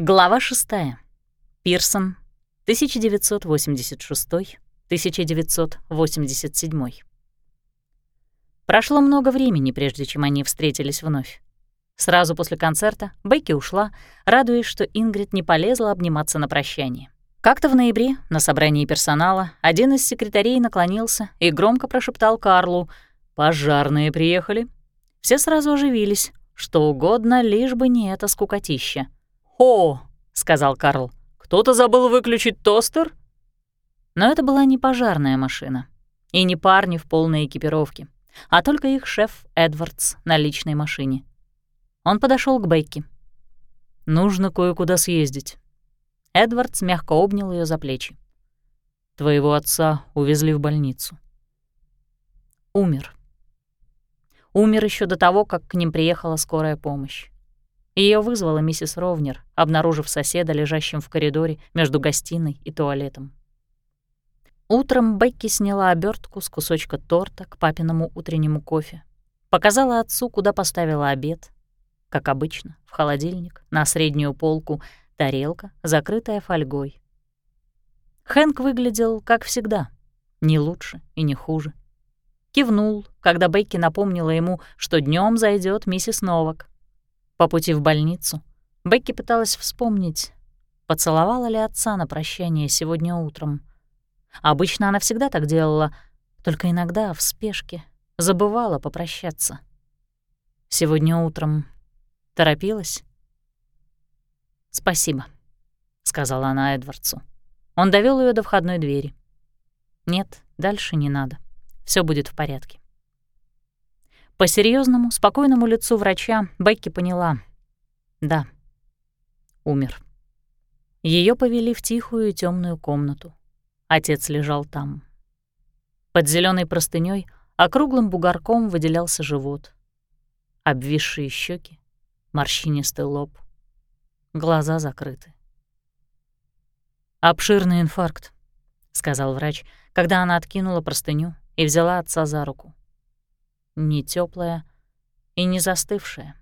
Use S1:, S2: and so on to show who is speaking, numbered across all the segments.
S1: Глава 6. Пирсон, 1986-1987. Прошло много времени, прежде чем они встретились вновь. Сразу после концерта Бекки ушла, радуясь, что Ингрид не полезла обниматься на прощание. Как-то в ноябре на собрании персонала один из секретарей наклонился и громко прошептал Карлу «Пожарные приехали». Все сразу оживились, что угодно, лишь бы не это скукотища. «О!» — сказал Карл. «Кто-то забыл выключить тостер?» Но это была не пожарная машина. И не парни в полной экипировке, а только их шеф Эдвардс на личной машине. Он подошел к Бекки. «Нужно кое-куда съездить». Эдвардс мягко обнял ее за плечи. «Твоего отца увезли в больницу». Умер. Умер еще до того, как к ним приехала скорая помощь. Ее вызвала миссис Ровнер, обнаружив соседа, лежащим в коридоре между гостиной и туалетом. Утром Бекки сняла обертку с кусочка торта к папиному утреннему кофе. Показала отцу, куда поставила обед. Как обычно, в холодильник, на среднюю полку, тарелка, закрытая фольгой. Хэнк выглядел, как всегда, не лучше и не хуже. Кивнул, когда Бекки напомнила ему, что днем зайдет миссис Новак. По пути в больницу Бекки пыталась вспомнить, поцеловала ли отца на прощание сегодня утром. Обычно она всегда так делала, только иногда в спешке забывала попрощаться. Сегодня утром торопилась. «Спасибо», — сказала она Эдвардсу. Он довел ее до входной двери. «Нет, дальше не надо. Все будет в порядке». По серьезному, спокойному лицу врача Бекки поняла. Да, умер. Ее повели в тихую темную комнату. Отец лежал там. Под зеленой простыней округлым бугорком выделялся живот. Обвисшие щеки, морщинистый лоб, глаза закрыты. «Обширный инфаркт», — сказал врач, когда она откинула простыню и взяла отца за руку не теплая и не застывшая.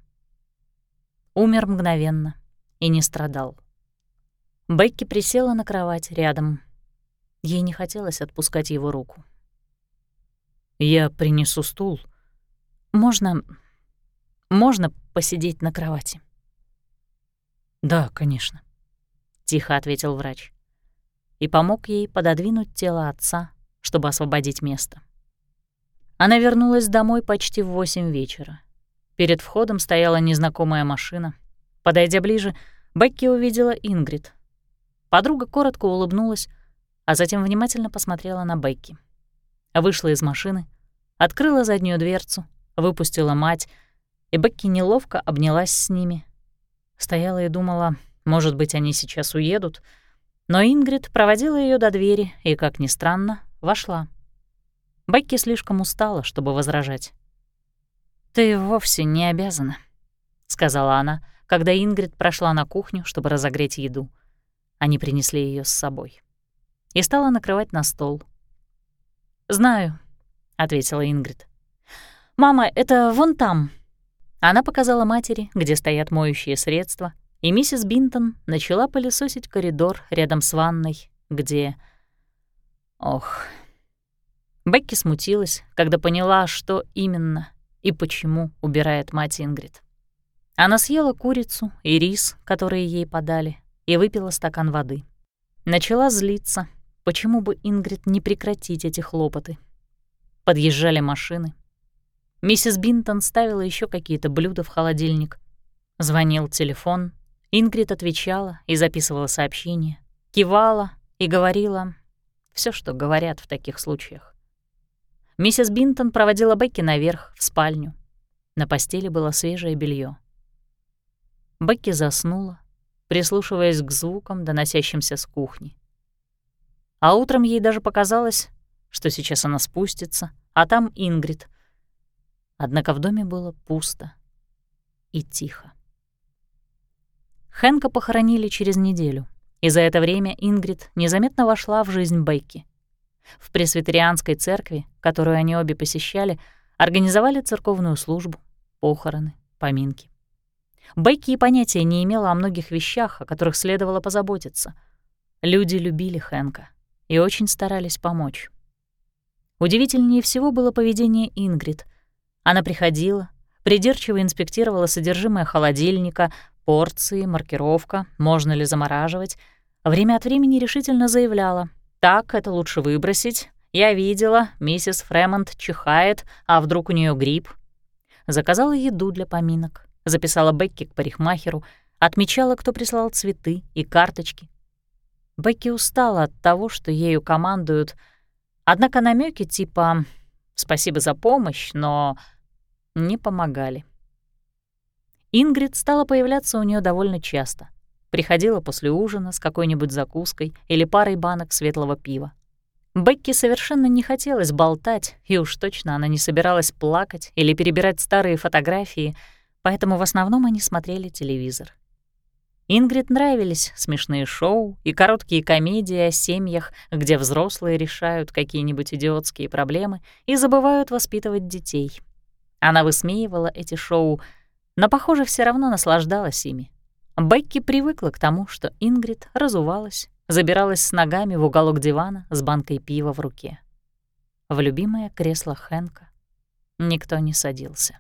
S1: Умер мгновенно и не страдал. Бекки присела на кровать рядом. Ей не хотелось отпускать его руку. «Я принесу стул. Можно... можно посидеть на кровати?» «Да, конечно», — тихо ответил врач. И помог ей пододвинуть тело отца, чтобы освободить место. Она вернулась домой почти в восемь вечера. Перед входом стояла незнакомая машина. Подойдя ближе, Бекки увидела Ингрид. Подруга коротко улыбнулась, а затем внимательно посмотрела на Бекки. Вышла из машины, открыла заднюю дверцу, выпустила мать, и Бекки неловко обнялась с ними. Стояла и думала, может быть, они сейчас уедут, но Ингрид проводила ее до двери и, как ни странно, вошла. Бекки слишком устала, чтобы возражать. «Ты вовсе не обязана», — сказала она, когда Ингрид прошла на кухню, чтобы разогреть еду. Они принесли ее с собой. И стала накрывать на стол. «Знаю», — ответила Ингрид. «Мама, это вон там». Она показала матери, где стоят моющие средства, и миссис Бинтон начала пылесосить коридор рядом с ванной, где... Ох, Бекки смутилась, когда поняла, что именно и почему убирает мать Ингрид. Она съела курицу и рис, которые ей подали, и выпила стакан воды. Начала злиться, почему бы Ингрид не прекратить эти хлопоты. Подъезжали машины. Миссис Бинтон ставила еще какие-то блюда в холодильник. Звонил телефон. Ингрид отвечала и записывала сообщения, кивала и говорила все, что говорят в таких случаях. Миссис Бинтон проводила Бекки наверх, в спальню. На постели было свежее белье. Бекки заснула, прислушиваясь к звукам, доносящимся с кухни. А утром ей даже показалось, что сейчас она спустится, а там Ингрид. Однако в доме было пусто и тихо. Хэнка похоронили через неделю, и за это время Ингрид незаметно вошла в жизнь Бекки — в пресвитерианской церкви, которую они обе посещали, организовали церковную службу, похороны, поминки. Бекки и понятия не имела о многих вещах, о которых следовало позаботиться. Люди любили Хэнка и очень старались помочь. Удивительнее всего было поведение Ингрид. Она приходила, придирчиво инспектировала содержимое холодильника, порции, маркировка, можно ли замораживать. Время от времени решительно заявляла «Так, это лучше выбросить. Я видела, миссис Фремонт чихает, а вдруг у нее грипп». Заказала еду для поминок, записала Бекки к парикмахеру, отмечала, кто прислал цветы и карточки. Бекки устала от того, что ею командуют, однако намеки типа «спасибо за помощь, но...» не помогали. Ингрид стала появляться у нее довольно часто. Приходила после ужина с какой-нибудь закуской или парой банок светлого пива. Бекки совершенно не хотелось болтать, и уж точно она не собиралась плакать или перебирать старые фотографии, поэтому в основном они смотрели телевизор. Ингрид нравились смешные шоу и короткие комедии о семьях, где взрослые решают какие-нибудь идиотские проблемы и забывают воспитывать детей. Она высмеивала эти шоу, но, похоже, все равно наслаждалась ими. Бекки привыкла к тому, что Ингрид разувалась, забиралась с ногами в уголок дивана с банкой пива в руке. В любимое кресло Хэнка никто не садился.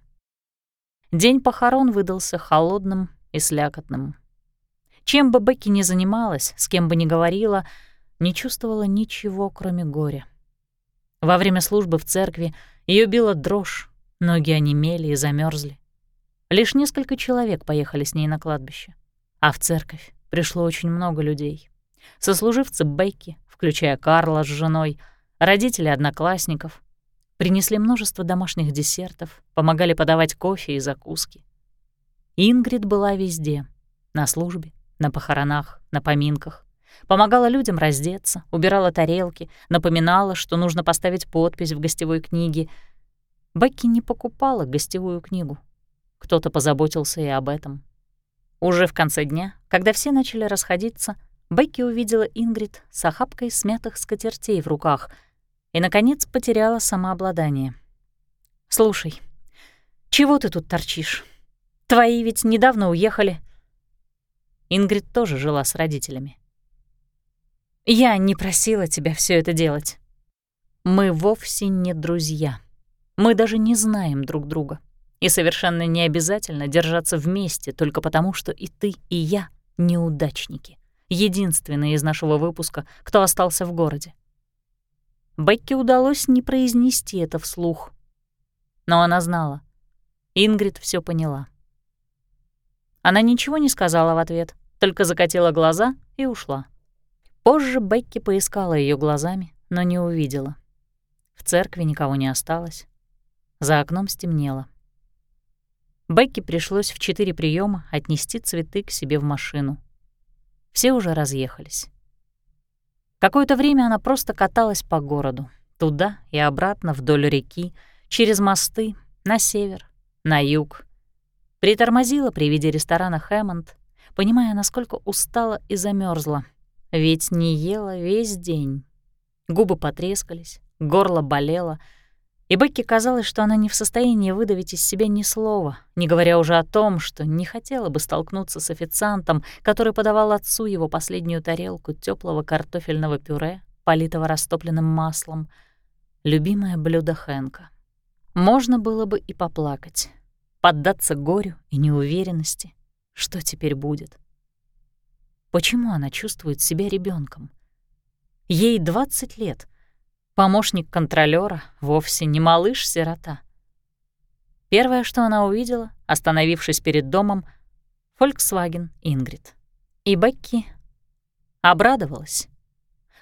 S1: День похорон выдался холодным и слякотным. Чем бы Бекки ни занималась, с кем бы ни говорила, не чувствовала ничего, кроме горя. Во время службы в церкви ее била дрожь, ноги онемели и замерзли. Лишь несколько человек поехали с ней на кладбище, а в церковь пришло очень много людей. Сослуживцы Бекки, включая Карла с женой, родители одноклассников, принесли множество домашних десертов, помогали подавать кофе и закуски. Ингрид была везде — на службе, на похоронах, на поминках. Помогала людям раздеться, убирала тарелки, напоминала, что нужно поставить подпись в гостевой книге. Бекки не покупала гостевую книгу. Кто-то позаботился и об этом. Уже в конце дня, когда все начали расходиться, Бекки увидела Ингрид с охапкой смятых скатертей в руках и, наконец, потеряла самообладание. «Слушай, чего ты тут торчишь? Твои ведь недавно уехали. Ингрид тоже жила с родителями. «Я не просила тебя все это делать. Мы вовсе не друзья. Мы даже не знаем друг друга. И совершенно не обязательно держаться вместе только потому, что и ты, и я — неудачники. Единственные из нашего выпуска, кто остался в городе. Бекке удалось не произнести это вслух. Но она знала. Ингрид все поняла. Она ничего не сказала в ответ, только закатила глаза и ушла. Позже Бекки поискала ее глазами, но не увидела. В церкви никого не осталось. За окном стемнело. Бекки пришлось в четыре приема отнести цветы к себе в машину. Все уже разъехались. Какое-то время она просто каталась по городу, туда и обратно вдоль реки, через мосты, на север, на юг, Притормозила при виде ресторана «Хэммонд», понимая, насколько устала и замерзла, ведь не ела весь день. Губы потрескались, горло болело, и Бекке казалось, что она не в состоянии выдавить из себя ни слова, не говоря уже о том, что не хотела бы столкнуться с официантом, который подавал отцу его последнюю тарелку теплого картофельного пюре, политого растопленным маслом. Любимое блюдо Хэнка. Можно было бы и поплакать поддаться горю и неуверенности. Что теперь будет? Почему она чувствует себя ребенком? Ей 20 лет. Помощник контролера вовсе не малыш-сирота. Первое, что она увидела, остановившись перед домом, Volkswagen Ингрид. И Бекки обрадовалась.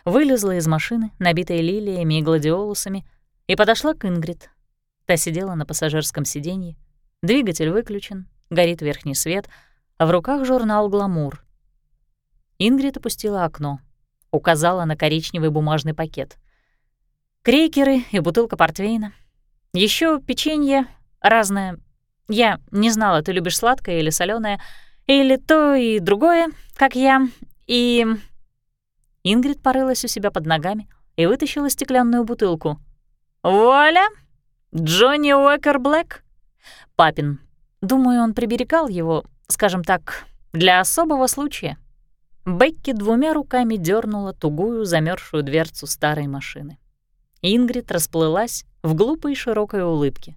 S1: Вылезла из машины, набитой лилиями и гладиолусами, и подошла к Ингрид. Та сидела на пассажирском сиденье, Двигатель выключен, горит верхний свет, а в руках журнал «Гламур». Ингрид опустила окно, указала на коричневый бумажный пакет. Крейкеры и бутылка портвейна. Еще печенье разное. Я не знала, ты любишь сладкое или соленое, или то и другое, как я. И... Ингрид порылась у себя под ногами и вытащила стеклянную бутылку. «Вуаля! Джонни Уэкер Блэк!» Папин. Думаю, он приберегал его скажем так, для особого случая. Бекки двумя руками дернула тугую замерзшую дверцу старой машины. Ингрид расплылась в глупой широкой улыбке.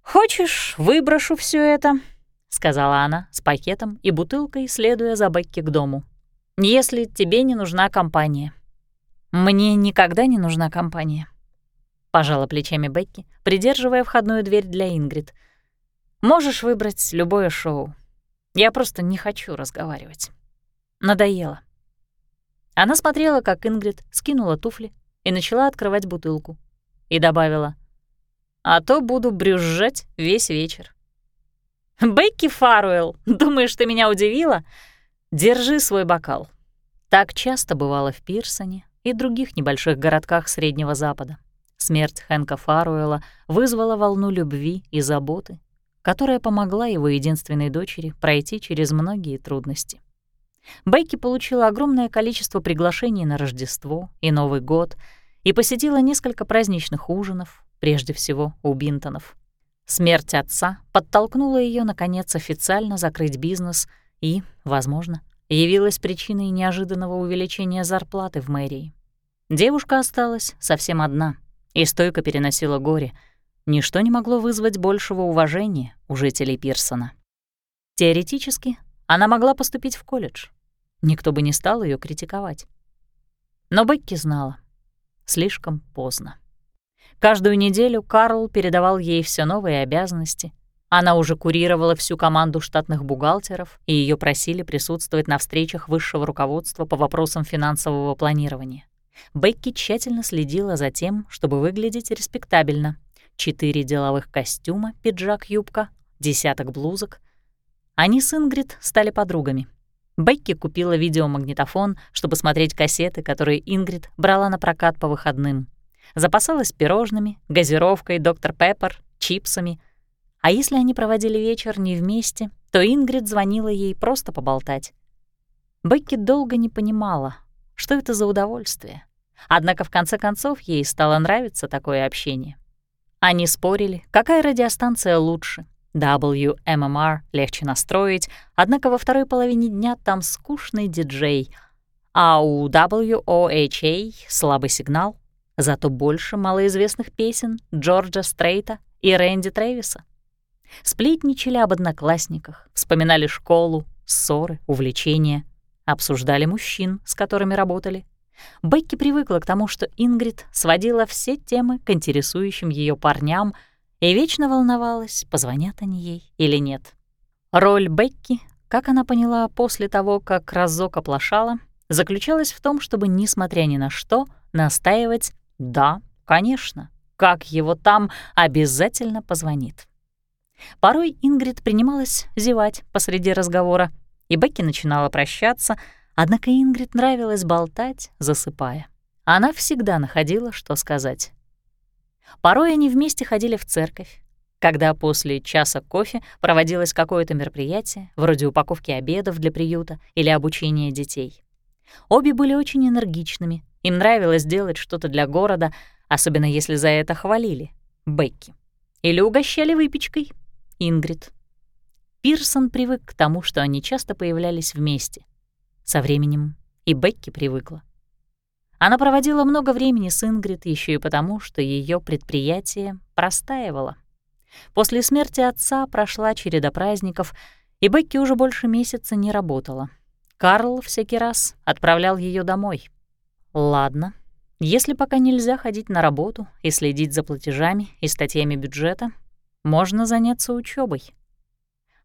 S1: «Хочешь, выброшу все это?» — сказала она с пакетом и бутылкой, следуя за Бекки к дому. «Если тебе не нужна компания». «Мне никогда не нужна компания», — пожала плечами Бекки, придерживая входную дверь для Ингрид. «Можешь выбрать любое шоу. Я просто не хочу разговаривать». Надоело. Она смотрела, как Ингрид скинула туфли и начала открывать бутылку. И добавила, «А то буду брюзжать весь вечер». «Бекки Фаруэлл, думаешь, ты меня удивила? Держи свой бокал». Так часто бывало в Пирсоне и других небольших городках Среднего Запада. Смерть Хэнка Фаруэлла вызвала волну любви и заботы, которая помогла его единственной дочери пройти через многие трудности. Бейки получила огромное количество приглашений на Рождество и Новый год и посетила несколько праздничных ужинов, прежде всего у Бинтонов. Смерть отца подтолкнула ее наконец, официально закрыть бизнес и, возможно, явилась причиной неожиданного увеличения зарплаты в мэрии. Девушка осталась совсем одна и стойко переносила горе. Ничто не могло вызвать большего уважения у жителей Пирсона. Теоретически, она могла поступить в колледж. Никто бы не стал ее критиковать. Но Бекки знала. Слишком поздно. Каждую неделю Карл передавал ей все новые обязанности. Она уже курировала всю команду штатных бухгалтеров, и ее просили присутствовать на встречах высшего руководства по вопросам финансового планирования. Бекки тщательно следила за тем, чтобы выглядеть респектабельно. Четыре деловых костюма, пиджак-юбка, десяток блузок — они с Ингрид стали подругами. Бекки купила видеомагнитофон, чтобы смотреть кассеты, которые Ингрид брала на прокат по выходным. Запасалась пирожными, газировкой, доктор Пеппер, чипсами. А если они проводили вечер не вместе, то Ингрид звонила ей просто поболтать. Бекки долго не понимала, что это за удовольствие. Однако в конце концов ей стало нравиться такое общение. Они спорили, какая радиостанция лучше, WMMR легче настроить, однако во второй половине дня там скучный диджей, а у WOHA слабый сигнал, зато больше малоизвестных песен Джорджа Стрейта и Рэнди Трэвиса. Сплетничали об одноклассниках, вспоминали школу, ссоры, увлечения, обсуждали мужчин, с которыми работали. Бекки привыкла к тому, что Ингрид сводила все темы к интересующим ее парням — и вечно волновалась, позвонят они ей или нет. Роль Бекки, как она поняла после того, как разок оплошала, заключалась в том, чтобы, несмотря ни на что, настаивать «да, конечно, как его там обязательно позвонит». Порой Ингрид принималась зевать посреди разговора, и Бекки начинала прощаться, однако Ингрид нравилось болтать, засыпая. Она всегда находила, что сказать. Порой они вместе ходили в церковь, когда после часа кофе проводилось какое-то мероприятие, вроде упаковки обедов для приюта или обучения детей. Обе были очень энергичными, им нравилось делать что-то для города, особенно если за это хвалили — Бекки. Или угощали выпечкой — Ингрид. Пирсон привык к тому, что они часто появлялись вместе. Со временем и Бекки привыкла. Она проводила много времени с Ингрид еще и потому, что ее предприятие простаивало. После смерти отца прошла череда праздников, и Бекки уже больше месяца не работала. Карл всякий раз отправлял ее домой. Ладно, если пока нельзя ходить на работу и следить за платежами и статьями бюджета, можно заняться учебой.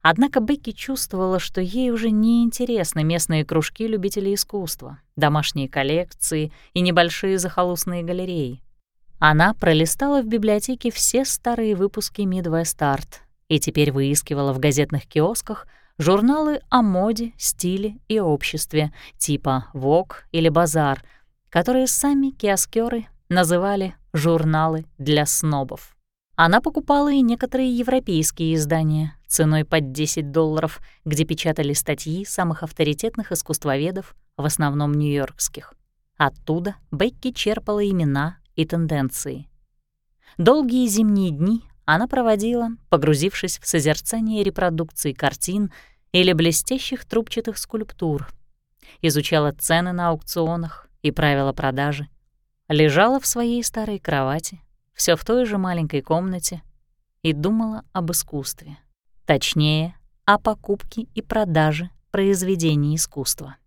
S1: Однако Бекки чувствовала, что ей уже не интересны местные кружки любителей искусства, домашние коллекции и небольшие захолустные галереи. Она пролистала в библиотеке все старые выпуски Midwest Art и теперь выискивала в газетных киосках журналы о моде, стиле и обществе, типа Vogue или Базар, которые сами киоскеры называли «журналы для снобов». Она покупала и некоторые европейские издания ценой под 10 долларов, где печатали статьи самых авторитетных искусствоведов, в основном нью-йоркских. Оттуда Бекки черпала имена и тенденции. Долгие зимние дни она проводила, погрузившись в созерцание репродукций картин или блестящих трубчатых скульптур, изучала цены на аукционах и правила продажи, лежала в своей старой кровати, все в той же маленькой комнате, и думала об искусстве. Точнее, о покупке и продаже произведений искусства.